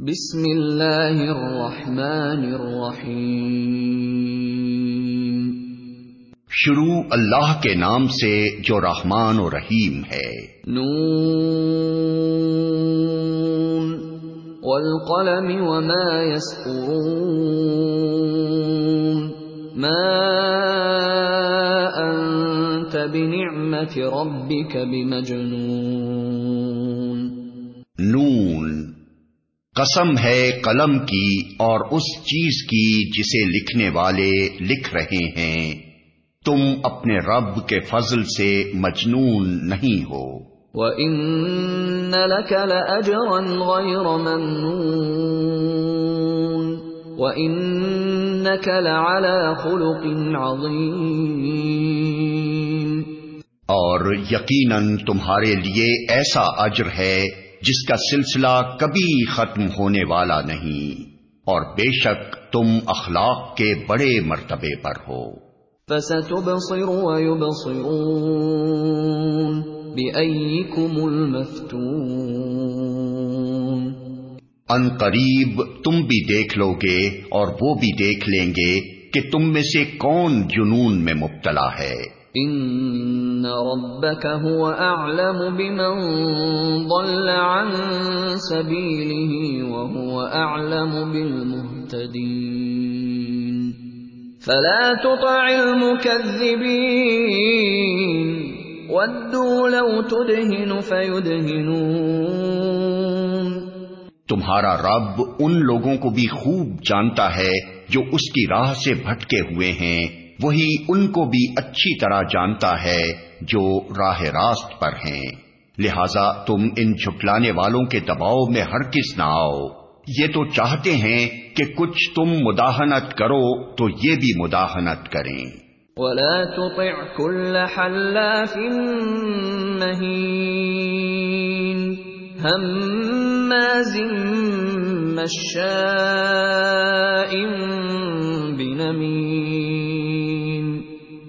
بسم اللہ الرحمن الرحیم۔ شروع اللہ کے نام سے جو رحمان و رحیم ہے۔ نون۔ والقلم وما يسطرون۔ ما انت بنعمت ربك بمجنون۔ نون۔ قسم ہے قلم کی اور اس چیز کی جسے لکھنے والے لکھ رہے ہیں۔ تم اپنے رب کے فضل سے مجنون نہیں ہو۔ وَإِنَّ لَكَ لَأَجْرًا غَيْرَ مَمْنُونَ۔ وَإِنَّكَ لَعَلَى خُلُقٍ عَظِيمٍ۔ اور یقیناً تمہارے لیے ایسا اجر ہے جس کا سلسلہ کبھی ختم ہونے والا نہیں اور بے شک تم اخلاق کے بڑے مرتبے پر ہو۔ فَسَتُبْصِرُ وَيُبْصِرُونَ بِأَيِّكُمُ الْمَفْتُونَ۔ ان قریب تم بھی دیکھ لو گے اور وہ بھی دیکھ لیں گے کہ تم میں سے کون جنون میں مبتلا ہے۔ ان ربك هو اعلم بمن ضل عن سبيله وهو اعلم بالمهتدين فلا تطع المكذبين ودوا لو تدهن فيدهنون تمہارا رب ان لوگوں کو بھی خوب جانتا ہے جو اس کی راہ سے بھٹکے ہوئے ہیں۔ وہی ان کو بھی اچھی طرح جانتا ہے جو راہ راست پر ہیں۔ لہذا تم ان جھٹلانے والوں کے دباؤ میں ہر کس نہ آؤ۔ یہ تو چاہتے ہیں کہ کچھ تم مداحنت کرو تو یہ بھی مداحنت کریں۔ ولا تطع كل حلاف هماز مشاء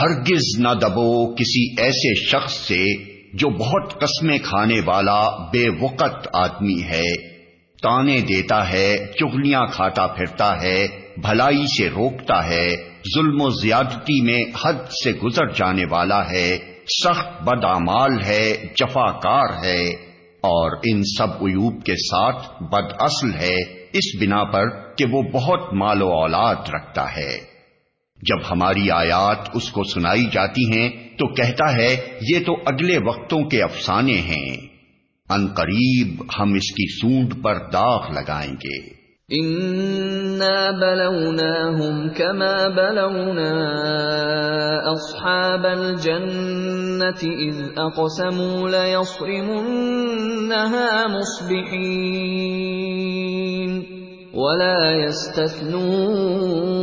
ہرگز نہ دبو کسی ایسے شخص سے جو بہت قسمیں کھانے والا بے وقت آدمی ہے۔ تانے دیتا ہے، چگلیاں کھاتا پھرتا ہے، بھلائی سے روکتا ہے۔ ظلم و زیادتی میں حد سے گزر جانے والا ہے۔ سخت بدامال ہے جفا کار ہے۔ اور ان سب عیوب کے ساتھ بد اصل ہے اس بنا پر کہ وہ بہت مال و اولاد رکھتا ہے۔ جب ہماری آیات اس کو سنائی جاتی ہیں تو کہتا ہے، یہ تو اگلے وقتوں کے افسانے ہیں۔ ان قریب ہم اس کی سونڈ پر داغ لگائیں گے۔ انا بلوناهم كما بلونا اصحاب الجنة اذ اقسموا ليصرمنها مصبحين ولا يستثنون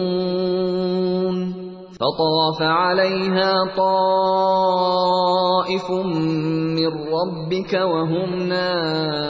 فطاف عليها طائف من ربك وهم نائمون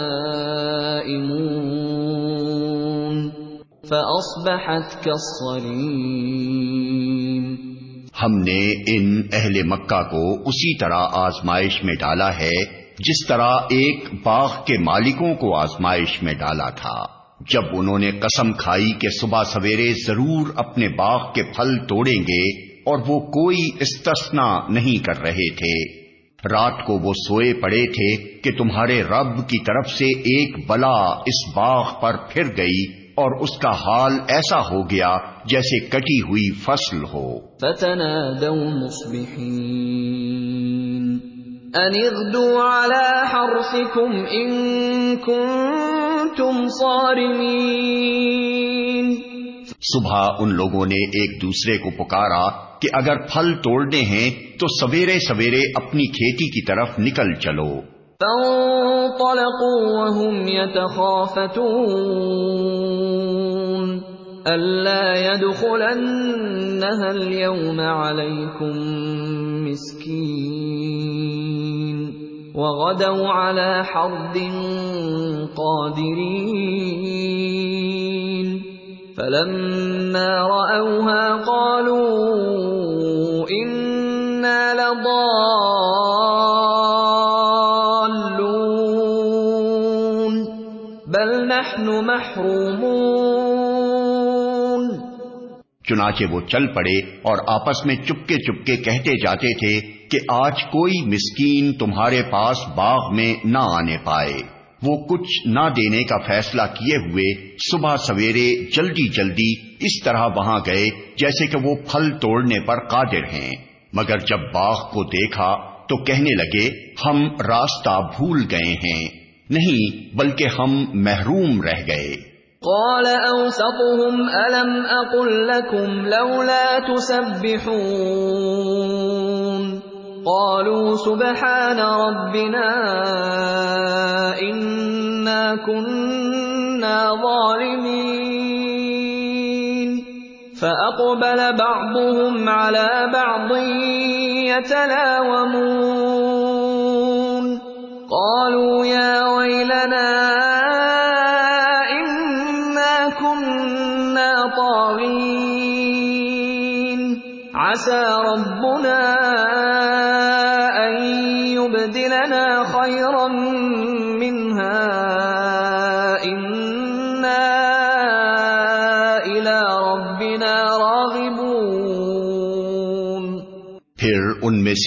فأصبحت كالصريم۔ ہم نے ان اہل مکہ کو اسی طرح آزمائش میں ڈالا ہے، جس طرح ایک باغ کے مالکوں کو آزمائش میں ڈالا تھا۔ جب انہوں نے قسم کھائی کہ صبح سویرے ضرور اپنے باغ کے پھل توڑیں گے اور وہ کوئی استثنا نہیں کر رہے تھے۔ رات کو وہ سوئے پڑے تھے کہ تمہارے رب کی طرف سے ایک بلا اس باغ پر پھر گئی اور اس کا حال ایسا ہو گیا جیسے کٹی ہوئی فصل ہو۔ ان اغدوا على حرثكم ان كنتم صارمين صبح ان لوگوں نے ایک دوسرے کو پکارا کہ اگر پھل توڑنے ہیں تو سویرے سویرے اپنی کھیتی کی طرف نکل چلو۔ فانطلقوا وهم يتخافتون. ألا يدخلنها اليوم عليكم مسكين. وغدوا على حرد قادرين. فلما رأوها قالوا محرومون۔ چنانچہ وہ چل پڑے اور آپس میں چپکے چپکے کہتے جاتے تھے کہ آج کوئی مسکین تمہارے پاس باغ میں نہ آنے پائے۔ وہ کچھ نہ دینے کا فیصلہ کیے ہوئے صبح سویرے جلدی جلدی اس طرح وہاں گئے جیسے کہ وہ پھل توڑنے پر قادر ہیں۔ مگر جب باغ کو دیکھا تو کہنے لگے، ہم راستہ بھول گئے ہیں۔ نہیں بلکہ ہم محروم رہ گئے۔ قال اوسطهم الم اقل لكم لولا تسبحون؟ قالوا سبحان ربنا، إنا كنا ظالمين. فأقبل بعضهم على بعض يتلاومون. قالوا يا ويلنا إنا كنا طاغين. عسى ربنا أن يبدلنا خيرا منها.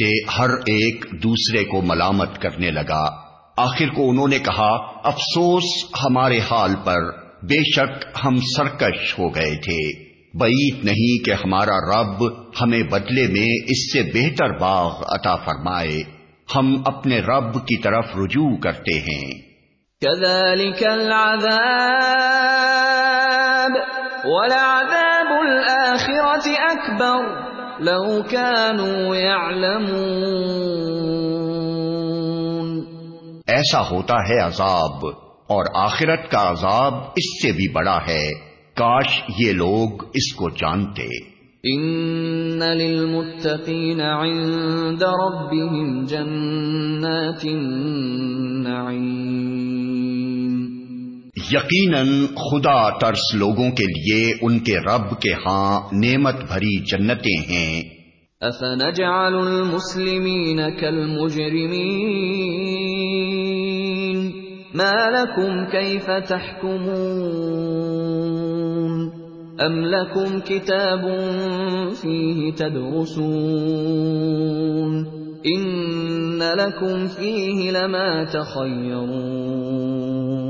سے ہر ایک دوسرے کو ملامت کرنے لگا۔ آخر کو انہوں نے کہا، افسوس ہمارے حال پر، بے شک ہم سرکش ہو گئے تھے۔ بعید نہیں کہ ہمارا رب ہمیں بدلے میں اس سے بہتر باغ عطا فرمائے۔ ہم اپنے رب کی طرف رجوع کرتے ہیں۔ كذلك العذاب ولعذاب الآخرة أكبر۔ لو كانوا يعلمون۔ ایسا ہوتا ہے عذاب اور آخرت کا عذاب اس سے بھی بڑا ہے۔ کاش یہ لوگ اس کو جانتے۔ ان للمتقین عند ربهم جنات النعیم۔ یقیناً خدا ترس لوگوں کے لیے ان کے رب کے ہاں نعمت بھری جنتیں ہیں۔ افنجعل المسلمین کالمجرمین ما لکم کیف تحکمون ام لکم کتاب فیہ تدرسون؟ ان لکم فیہ لما تخیرون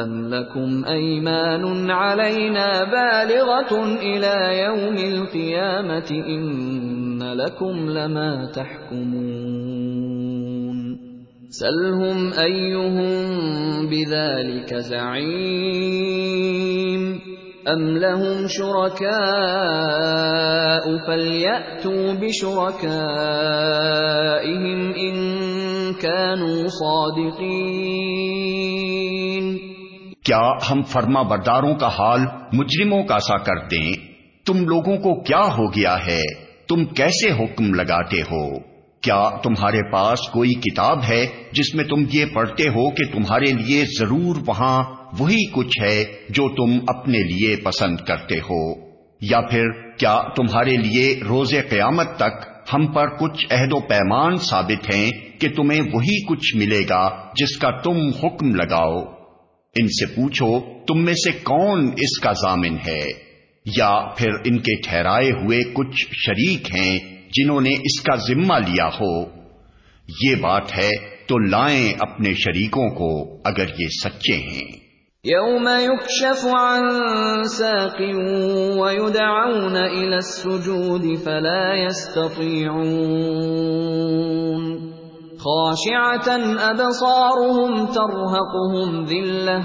ام لکم ایمان علینا بالغة الى یوم القیامة ان لکم لما تحکمون سلهم ایهم بذلك زعیم ام لهم شركاء فليأتوا بشركائهم ان كانوا صادقين کیا ہم فرما برداروں کا حال مجرموں کا سا کر دیں؟ تم لوگوں کو کیا ہو گیا ہے؟ تم کیسے حکم لگاتے ہو؟ کیا تمہارے پاس کوئی کتاب ہے جس میں تم یہ پڑھتے ہو کہ تمہارے لیے ضرور وہاں وہی کچھ ہے جو تم اپنے لیے پسند کرتے ہو؟ یا پھر کیا تمہارے لیے روز قیامت تک ہم پر کچھ عہد و پیمان ثابت ہیں کہ تمہیں وہی کچھ ملے گا جس کا تم حکم لگاؤ؟ ان سے پوچھو، تم میں سے کون اس کا ضامن ہے؟ یا پھر ان کے ٹھہرائے ہوئے کچھ شریک ہیں جنہوں نے اس کا ذمہ لیا ہو؟ یہ بات ہے، تو لائیں اپنے شریکوں کو اگر یہ سچے ہیں۔ يوم يكشف عن ساق ويدعون إلى السجود فلا يستطيعون خاشعة أبصارهم ترهقهم ذلة،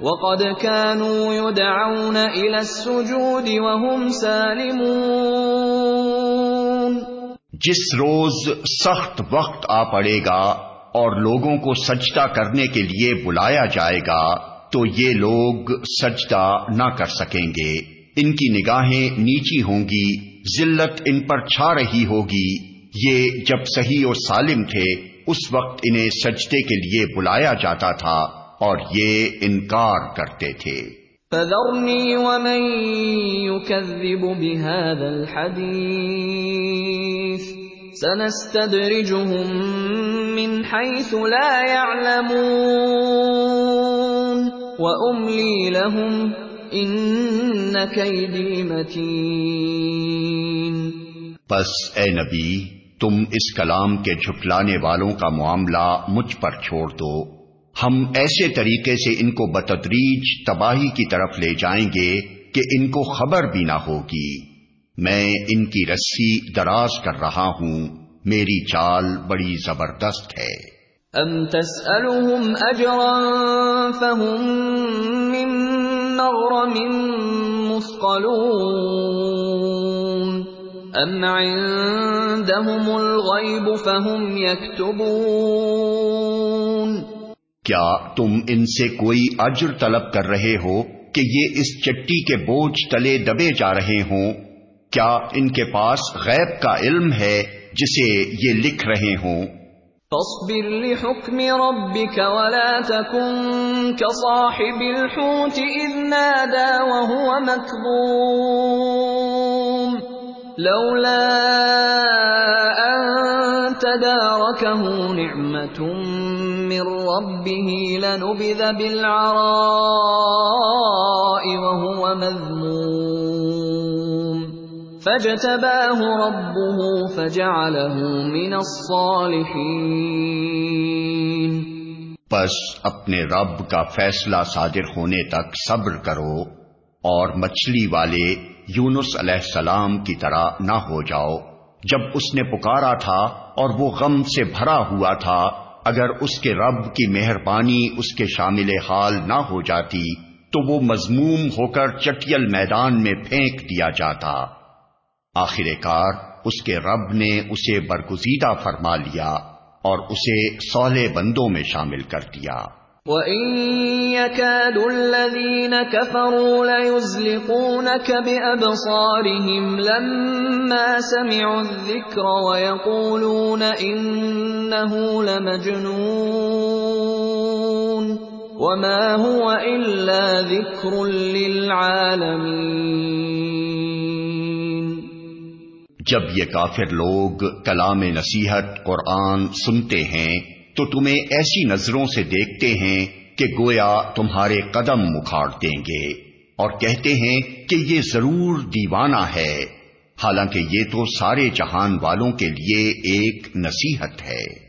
وقد كانوا يدعون إلى السجود وهم سالمون. جس روز سخت وقت آ پڑے گا اور لوگوں کو سجدہ کرنے کے لیے بلایا جائے گا، تو یہ لوگ سجدہ نہ کر سکیں گے۔ ان کی نگاہیں نیچی ہوں گی، ذلت ان پر چھا رہی ہوگی۔ یہ جب صحیح و سالم تھے اس وقت انہیں سجدے کے لیے بلایا جاتا تھا اور یہ انکار کرتے تھے۔ فذرني ومن يكذب بهذا الحديث سنستدرجهم من حيث لا يعلمون وأملي لهم إن كيدي متين بس اے نبی تم اس کلام کے جھٹلانے والوں کا معاملہ مجھ پر چھوڑ دو۔ ہم ایسے طریقے سے ان کو بتدریج تباہی کی طرف لے جائیں گے کہ ان کو خبر بھی نہ ہوگی۔ میں ان کی رسی دراز کر رہا ہوں۔ میری چال بڑی زبردست ہے۔ ام تسألهم اجرا فهم من مغرم مثقلون۔ ام عندهم الغیب فهم يكتبون کیا تم ان سے کوئی اجر طلب کر رہے ہو کہ یہ اس چٹی کے بوجھ تلے دبے جا رہے ہوں؟ کیا ان کے پاس غیب کا علم ہے جسے یہ لکھ رہے ہوں؟ تصبر لحكم ربك ولا تكن كصاحب الحوت إذ نادى وهو مكظوم لولا أن تداركه نعمة من ربه لنبذ بالعراء وهو مذموم. فاجتباه ربه فجعله من الصالحين. پس اپنے رب کا فیصلہ صادر ہونے تک صبر کرو اور مچھلی والے یونس علیہ السلام کی طرح نہ ہو جاؤ۔ جب اس نے پکارا تھا اور وہ غم سے بھرا ہوا تھا، اگر اس کے رب کی مہربانی اس کے شامل حال نہ ہو جاتی، تو وہ مضموم ہو کر چٹیل میدان میں پھینک دیا جاتا۔ آخر کار اس کے رب نے اسے برگزیدہ فرما لیا اور اسے سولے بندوں میں شامل کر دیا۔ وَإِن يَكَادُ الَّذِينَ كَفَرُوا لَيُزْلِقُونَكَ بِأَبْصَارِهِمْ لَمَّا سَمِعُوا الذِّكْرَ وَيَقُولُونَ إِنَّهُ لَمَجْنُونَ وَمَا هُوَ إِلَّا ذِكْرٌ لِّلْعَالَمِينَ جب یہ کافر لوگ کلام نصیحت قرآن سنتے ہیں تو تمہیں ایسی نظروں سے دیکھتے ہیں کہ گویا تمہارے قدم مکھاڑ دیں گے اور کہتے ہیں کہ یہ ضرور دیوانہ ہے۔ حالانکہ یہ تو سارے جہان والوں کے لیے ایک نصیحت ہے۔